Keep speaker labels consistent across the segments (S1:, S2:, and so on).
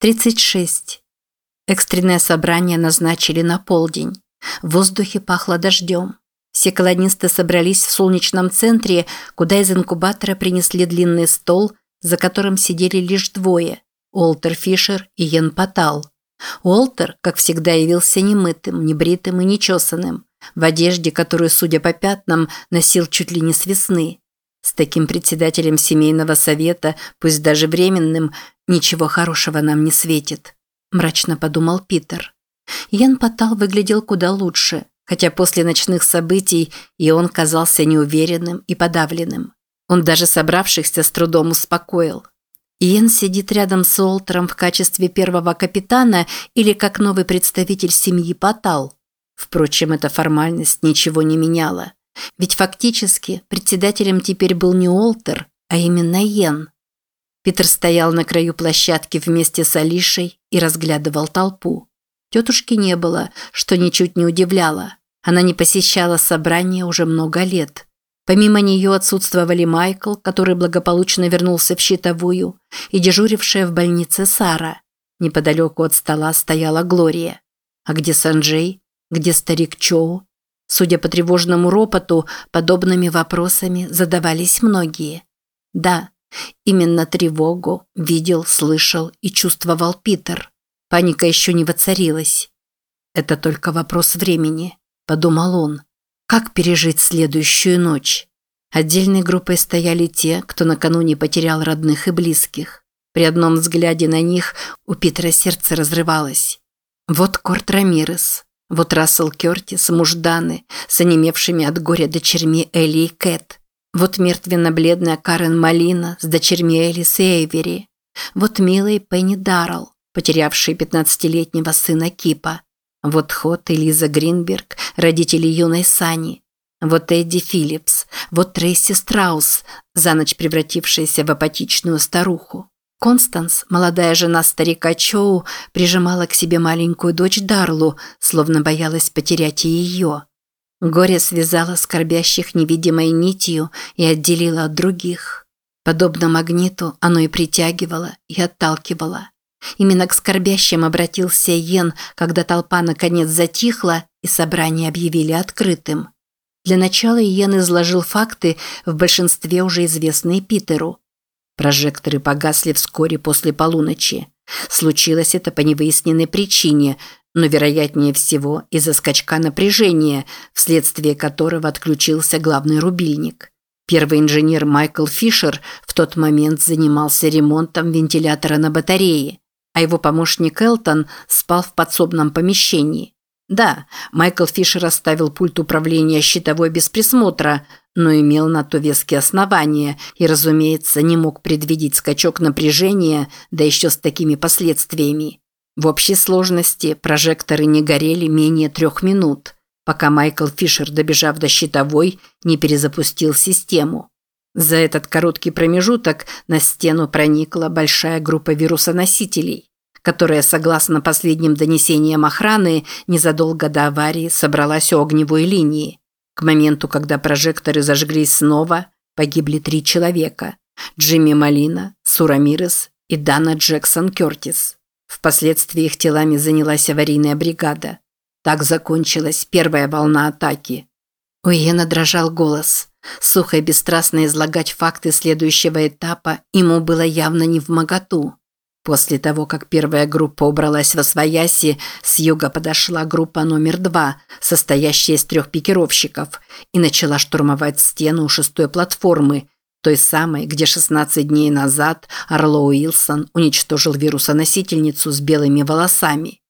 S1: 36. Экстренное собрание назначили на полдень. В воздухе пахло дождем. Все колонисты собрались в солнечном центре, куда из инкубатора принесли длинный стол, за которым сидели лишь двое – Уолтер Фишер и Йен Патал. Уолтер, как всегда, явился немытым, небритым и нечесанным, в одежде, которую, судя по пятнам, носил чуть ли не с весны. С таким председателем семейного совета, пусть даже временным, ничего хорошего нам не светит, мрачно подумал Питер. Ян Патал выглядел куда лучше, хотя после ночных событий и он казался неуверенным и подавленным. Он даже собравшихся с трудом успокоил. Иен сидит рядом с Олтером в качестве первого капитана или как новый представитель семьи Патал. Впрочем, эта формальность ничего не меняла. Ведь фактически председателем теперь был не Олтер, а именно Йен. Питер стоял на краю площадки вместе с Алишей и разглядывал толпу. Тетушки не было, что ничуть не удивляло. Она не посещала собрания уже много лет. Помимо нее отсутствовали Майкл, который благополучно вернулся в щитовую, и дежурившая в больнице Сара. Неподалеку от стола стояла Глория. А где Санджей? Где старик Чоу? Судя по тревожному ропоту, подобными вопросами задавались многие. Да, именно тревогу видел, слышал и чувствовал Питер. Паника еще не воцарилась. Это только вопрос времени, подумал он. Как пережить следующую ночь? Отдельной группой стояли те, кто накануне потерял родных и близких. При одном взгляде на них у Питера сердце разрывалось. Вот Корт Рамирес, вот Рассел Кертис, муж Даны, с онемевшими от горя дочерьми Элли и Кэт. Вот мертвенно-бледная Карен Малина с дочерьми Элис и Эйвери. Вот милый Пенни Даррелл, потерявший 15-летнего сына Кипа. Вот Хот и Лиза Гринберг, родители юной Сани. Вот Эдди Филлипс, вот Трейси Страус, за ночь превратившаяся в апатичную старуху. Констанс, молодая жена старика Чоу, прижимала к себе маленькую дочь Дарлу, словно боялась потерять и ее. Горе связало скорбящих невидимой нитью и отделило от других. Подобно магниту оно и притягивало, и отталкивало. Именно к скорбящим обратился Йен, когда толпа наконец затихла и собрание объявили открытым. Для начала Йен изложил факты, в большинстве уже известные Питеру. Прожекторы погасли вскоре после полуночи. Случилось это по невыясненной причине, но вероятнее всего из-за скачка напряжения, вследствие которого отключился главный рубильник. Первый инженер Майкл Фишер в тот момент занимался ремонтом вентилятора на батарее, а его помощник Элтон спал в подсобном помещении. Да, Майкл Фишер оставил пульт управления щитовой без присмотра, но имел на то веские основания и, разумеется, не мог предвидеть скачок напряжения, да еще с такими последствиями. В общей сложности прожекторы не горели менее трех минут, пока Майкл Фишер, добежав до щитовой, не перезапустил систему. За этот короткий промежуток на стену проникла большая группа вирусоносителей которая, согласно последним донесениям охраны, незадолго до аварии собралась у огневой линии. К моменту, когда прожекторы зажглись снова, погибли три человека – Джимми Малина, Сурамирес и Дана Джексон Кертис. Впоследствии их телами занялась аварийная бригада. Так закончилась первая волна атаки. У Иена дрожал голос. Сухо и бесстрастно излагать факты следующего этапа ему было явно не в моготу. После того, как первая группа убралась во свояси, с юга подошла группа номер два, состоящая из трех пикировщиков, и начала штурмовать стену у шестой платформы, той самой, где 16 дней назад Орло Уилсон уничтожил вирусоносительницу с белыми волосами.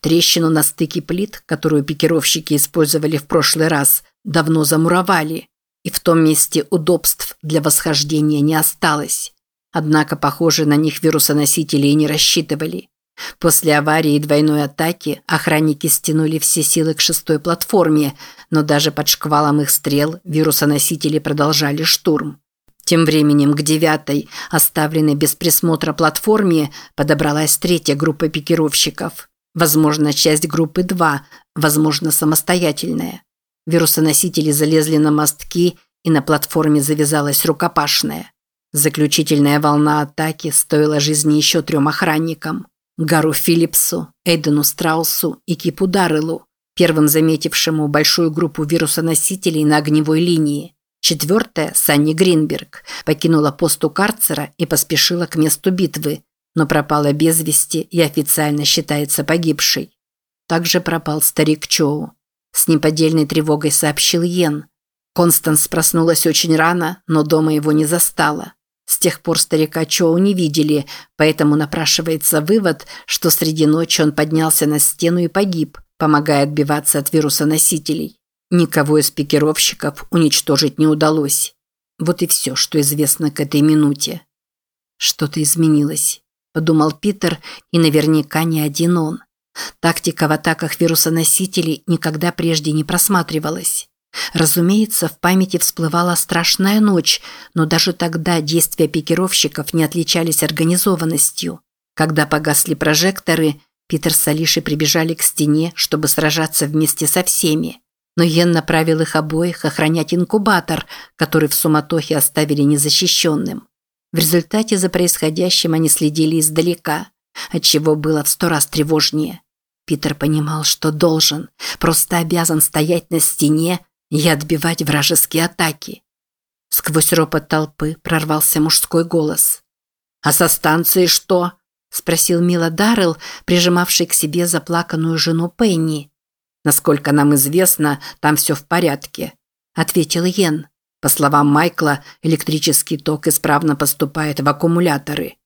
S1: Трещину на стыке плит, которую пикировщики использовали в прошлый раз, давно замуровали, и в том месте удобств для восхождения не осталось. Однако, похоже, на них вирусоносители и не рассчитывали. После аварии и двойной атаки охранники стянули все силы к шестой платформе, но даже под шквалом их стрел вирусоносители продолжали штурм. Тем временем к девятой, оставленной без присмотра платформе, подобралась третья группа пикировщиков. Возможно, часть группы 2, возможно, самостоятельная. Вирусоносители залезли на мостки, и на платформе завязалась рукопашная. Заключительная волна атаки стоила жизни еще трем охранникам. Гару Филлипсу, Эйдену Страусу и Кипу Дарреллу, первым заметившему большую группу вирусоносителей на огневой линии. Четвертая, Санни Гринберг, покинула пост у карцера и поспешила к месту битвы, но пропала без вести и официально считается погибшей. Также пропал старик Чоу. С неподдельной тревогой сообщил Йен. Констанс проснулась очень рано, но дома его не застала. С тех пор старика Чоу не видели, поэтому напрашивается вывод, что среди ночи он поднялся на стену и погиб, помогая отбиваться от вируса-носителей. Никого из пикировщиков уничтожить не удалось. Вот и все, что известно к этой минуте. Что-то изменилось, подумал Питер, и наверняка не один он. Тактика в атаках вирусоносителей никогда прежде не просматривалась. Разумеется, в памяти всплывала страшная ночь, но даже тогда действия пикировщиков не отличались организованностью. Когда погасли прожекторы, Питер с Алишей прибежали к стене, чтобы сражаться вместе со всеми. Но Йен направил их обоих охранять инкубатор, который в суматохе оставили незащищенным. В результате за происходящим они следили издалека, отчего было в сто раз тревожнее. Питер понимал, что должен, просто обязан стоять на стене и отбивать вражеские атаки. Сквозь ропот толпы прорвался мужской голос. «А со станции что?» – спросил Мила Даррелл, прижимавший к себе заплаканную жену Пенни. «Насколько нам известно, там все в порядке», – ответил Йен. По словам Майкла, электрический ток исправно поступает в аккумуляторы.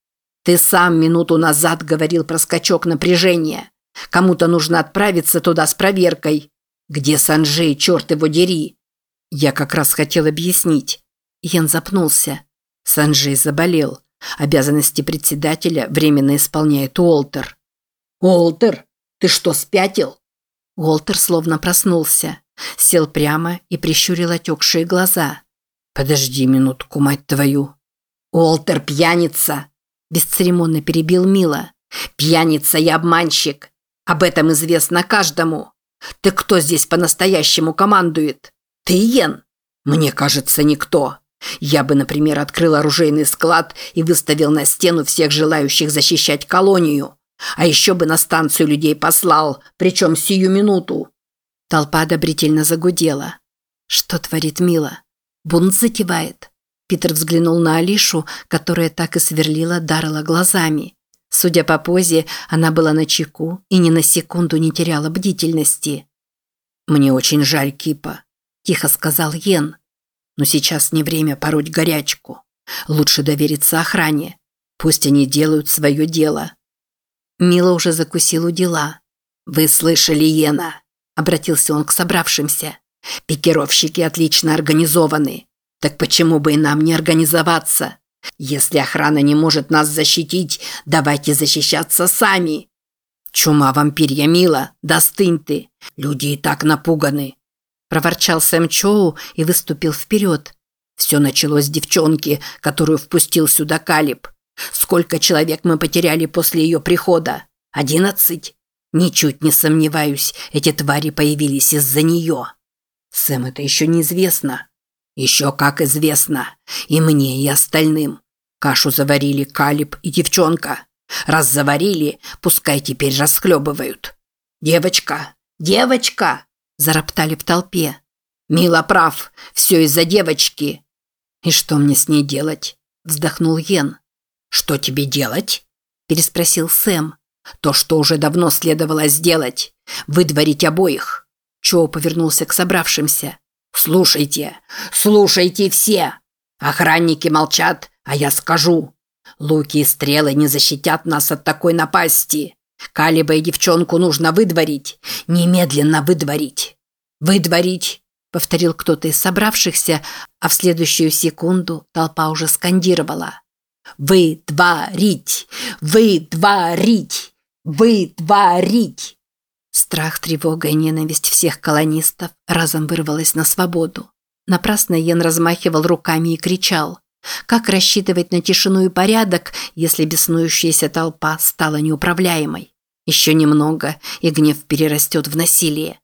S1: «Ты сам минуту назад говорил про скачок напряжения. Кому-то нужно отправиться туда с проверкой. Где Санджей, черт его дери?» Я как раз хотел объяснить. Йен запнулся. Санджей заболел. Обязанности председателя временно исполняет Уолтер. «Уолтер, ты что, спятил?» Уолтер словно проснулся. Сел прямо и прищурил отекшие глаза. «Подожди минутку, мать твою!» «Уолтер пьяница!» Бесцеремонно перебил Мила. «Пьяница и обманщик! Об этом известно каждому. Ты кто здесь по-настоящему командует? Ты Йен? Мне кажется, никто. Я бы, например, открыл оружейный склад и выставил на стену всех желающих защищать колонию. А еще бы на станцию людей послал, причем сию минуту. Толпа одобрительно загудела. Что творит Мила? Бунт затевает. Питер взглянул на Алишу, которая так и сверлила Даррела глазами. Судя по позе, она была на чеку и ни на секунду не теряла бдительности. «Мне очень жаль Кипа», – тихо сказал Йен. «Но сейчас не время пороть горячку. Лучше довериться охране. Пусть они делают свое дело». Мила уже закусил у дела. «Вы слышали, Йена?» – обратился он к собравшимся. «Пикировщики отлично организованы. Так почему бы и нам не организоваться? Если охрана не может нас защитить, давайте защищаться сами. Чума вампирья мила, достынь ты. Люди и так напуганы. Проворчал Сэм Чоу и выступил вперед. Все началось с девчонки, которую впустил сюда Калиб. Сколько человек мы потеряли после ее прихода? Одиннадцать? Ничуть не сомневаюсь, эти твари появились из-за нее. Сэм, это еще неизвестно. Еще как известно. И мне, и остальным. Кашу заварили Калиб и девчонка. Раз заварили, пускай теперь расхлебывают. «Девочка! Девочка!» – зароптали в толпе. «Мила прав, все из-за девочки». «И что мне с ней делать?» – вздохнул Йен. «Что тебе делать?» – переспросил Сэм. «То, что уже давно следовало сделать. Выдворить обоих». Чоу повернулся к собравшимся. «Слушайте, слушайте все! Охранники молчат, а я скажу. Луки и стрелы не защитят нас от такой напасти. Калиба и девчонку нужно выдворить, немедленно выдворить. Выдворить!» – повторил кто-то из собравшихся, а в следующую секунду толпа уже скандировала. «Выдворить! Выдворить! Выдворить!» Страх, тревога и ненависть всех колонистов разом вырвалась на свободу. Напрасно Йен размахивал руками и кричал. Как рассчитывать на тишину и порядок, если беснующаяся толпа стала неуправляемой? Еще немного, и гнев перерастет в насилие.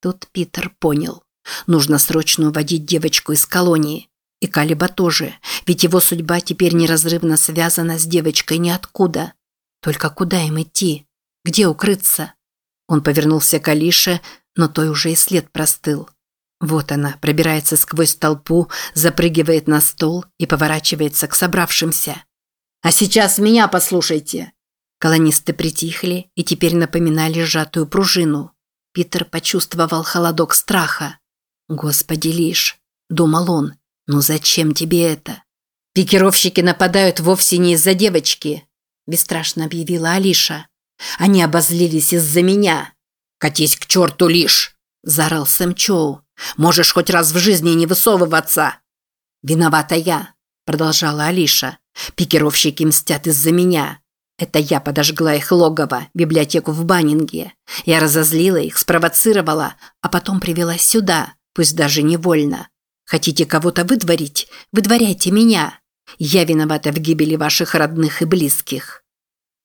S1: Тут Питер понял. Нужно срочно уводить девочку из колонии. И Калиба тоже, ведь его судьба теперь неразрывно связана с девочкой ниоткуда. Только куда им идти? Где укрыться? Он повернулся к Алише, но той уже и след простыл. Вот она, пробирается сквозь толпу, запрыгивает на стол и поворачивается к собравшимся. «А сейчас меня послушайте!» Колонисты притихли и теперь напоминали сжатую пружину. Питер почувствовал холодок страха. «Господи, лишь!» – думал он. «Ну зачем тебе это?» «Пикировщики нападают вовсе не из-за девочки», – бесстрашно объявила Алиша. «Они обозлились из-за меня». «Катись к черту, лишь!» – заорал Сэм Чоу. «Можешь хоть раз в жизни не высовываться!» «Виновата я», – продолжала Алиша. «Пикировщики мстят из-за меня. Это я подожгла их логово, библиотеку в Баннинге. Я разозлила их, спровоцировала, а потом привела сюда, пусть даже невольно. Хотите кого-то выдворить? Выдворяйте меня. Я виновата в гибели ваших родных и близких.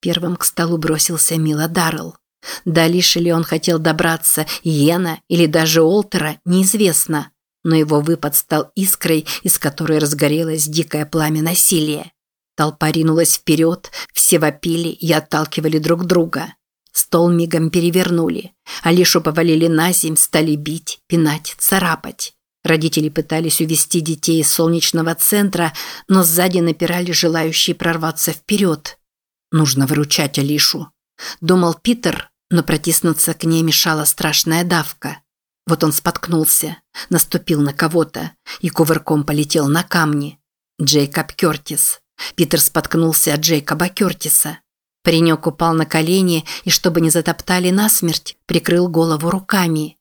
S1: Первым к столу бросился Мила Даррелл. Дальше ли он хотел добраться Йена или даже Олтера, неизвестно. Но его выпад стал искрой, из которой разгорелось дикое пламя насилия. Толпа ринулась вперед, все вопили и отталкивали друг друга. Стол мигом перевернули. Алишу повалили на земь, стали бить, пинать, царапать. Родители пытались увести детей из солнечного центра, но сзади напирали желающие прорваться вперед. Нужно выручать Алишу. Думал Питер, но протиснуться к ней мешала страшная давка. Вот он споткнулся, наступил на кого-то и кувырком полетел на камни. Джейкоб Кертис. Питер споткнулся от Джейкоба Кертиса. Паренек упал на колени и, чтобы не затоптали насмерть, прикрыл голову руками.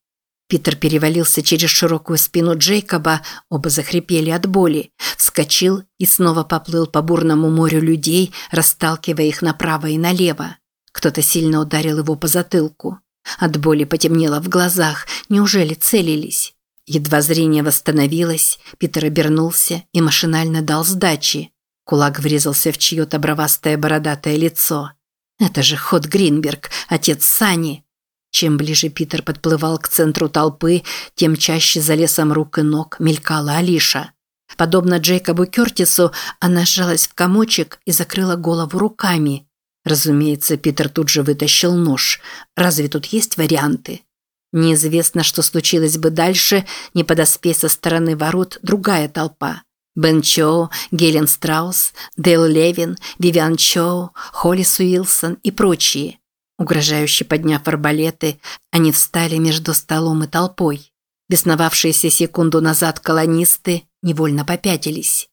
S1: Питер перевалился через широкую спину Джейкоба, оба захрипели от боли, вскочил и снова поплыл по бурному морю людей, расталкивая их направо и налево. Кто-то сильно ударил его по затылку. От боли потемнело в глазах, неужели целились? Едва зрение восстановилось, Питер обернулся и машинально дал сдачи. Кулак врезался в чье-то бровастое бородатое лицо. Это же Ход Гринберг, отец Сани. Чем ближе Питер подплывал к центру толпы, тем чаще за лесом рук и ног мелькала Алиша. Подобно Джейкобу Кертису, она сжалась в комочек и закрыла голову руками. Разумеется, Питер тут же вытащил нож. Разве тут есть варианты? Неизвестно, что случилось бы дальше, не подоспей со стороны ворот другая толпа. Бен Чоу, Гелен Страус, Дейл Левин, Вивиан Чоу, Холлис Уилсон и прочие. Угрожающе подняв арбалеты, они встали между столом и толпой. Бесновавшиеся секунду назад колонисты невольно попятились.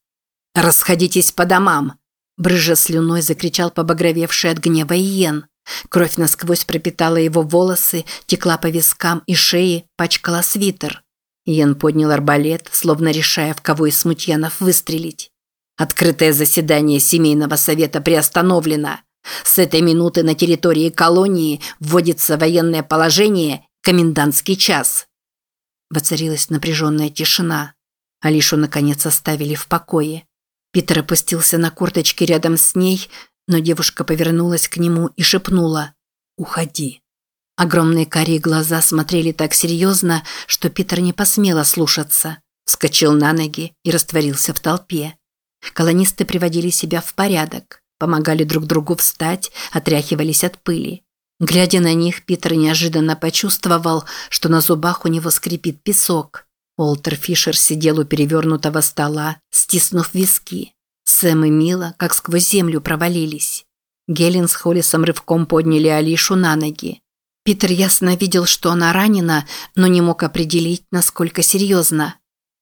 S1: «Расходитесь по домам!» Брыжа слюной закричал побагровевший от гнева Иен. Кровь насквозь пропитала его волосы, текла по вискам и шее, пачкала свитер. Йен поднял арбалет, словно решая, в кого из смутьянов выстрелить. Открытое заседание семейного совета приостановлено. С этой минуты на территории колонии вводится военное положение комендантский час. Воцарилась напряженная тишина. Алишу, наконец, оставили в покое. Питер опустился на корточки рядом с ней, но девушка повернулась к нему и шепнула «Уходи». Огромные карие глаза смотрели так серьезно, что Питер не посмел ослушаться. Вскочил на ноги и растворился в толпе. Колонисты приводили себя в порядок, помогали друг другу встать, отряхивались от пыли. Глядя на них, Питер неожиданно почувствовал, что на зубах у него скрипит песок. Уолтер Фишер сидел у перевернутого стола, стиснув виски. Сэм и Мила как сквозь землю провалились. Гелен с Холлисом рывком подняли Алишу на ноги. Питер ясно видел, что она ранена, но не мог определить, насколько серьезно.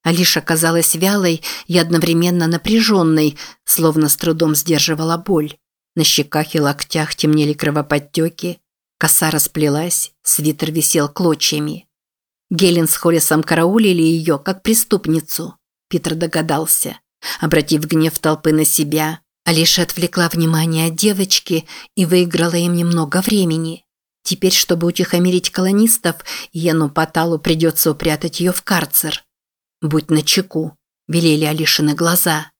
S1: Алиша казалась вялой и одновременно напряженной, словно с трудом сдерживала боль. На щеках и локтях темнели кровоподтеки, коса расплелась, свитер висел клочьями. Гелен с Хорисом караулили ее, как преступницу. Питер догадался. Обратив гнев толпы на себя, Алиша отвлекла внимание от девочки и выиграла им немного времени. Теперь, чтобы утихомирить колонистов, Йену Паталу придется упрятать ее в карцер. «Будь начеку», – велели Алишины глаза.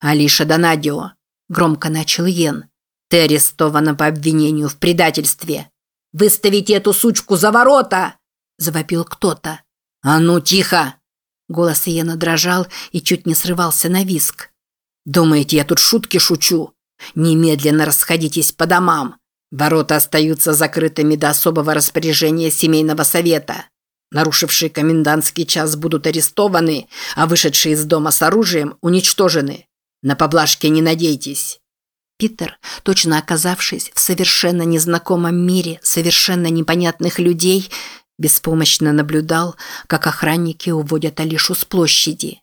S1: «Алиша Донадио», – громко начал Йен. «Ты арестована по обвинению в предательстве». «Выставите эту сучку за ворота!» – завопил кто-то. «А ну, тихо!» Голос Йена дрожал и чуть не срывался на виск. «Думаете, я тут шутки шучу?»
S2: Немедленно расходитесь по домам. Ворота остаются закрытыми до особого распоряжения семейного совета. Нарушившие комендантский час будут арестованы, а вышедшие из дома с оружием уничтожены. На поблажки не надейтесь.
S1: Питер, точно оказавшись в совершенно незнакомом мире совершенно непонятных людей, беспомощно наблюдал, как охранники уводят Алишу с площади.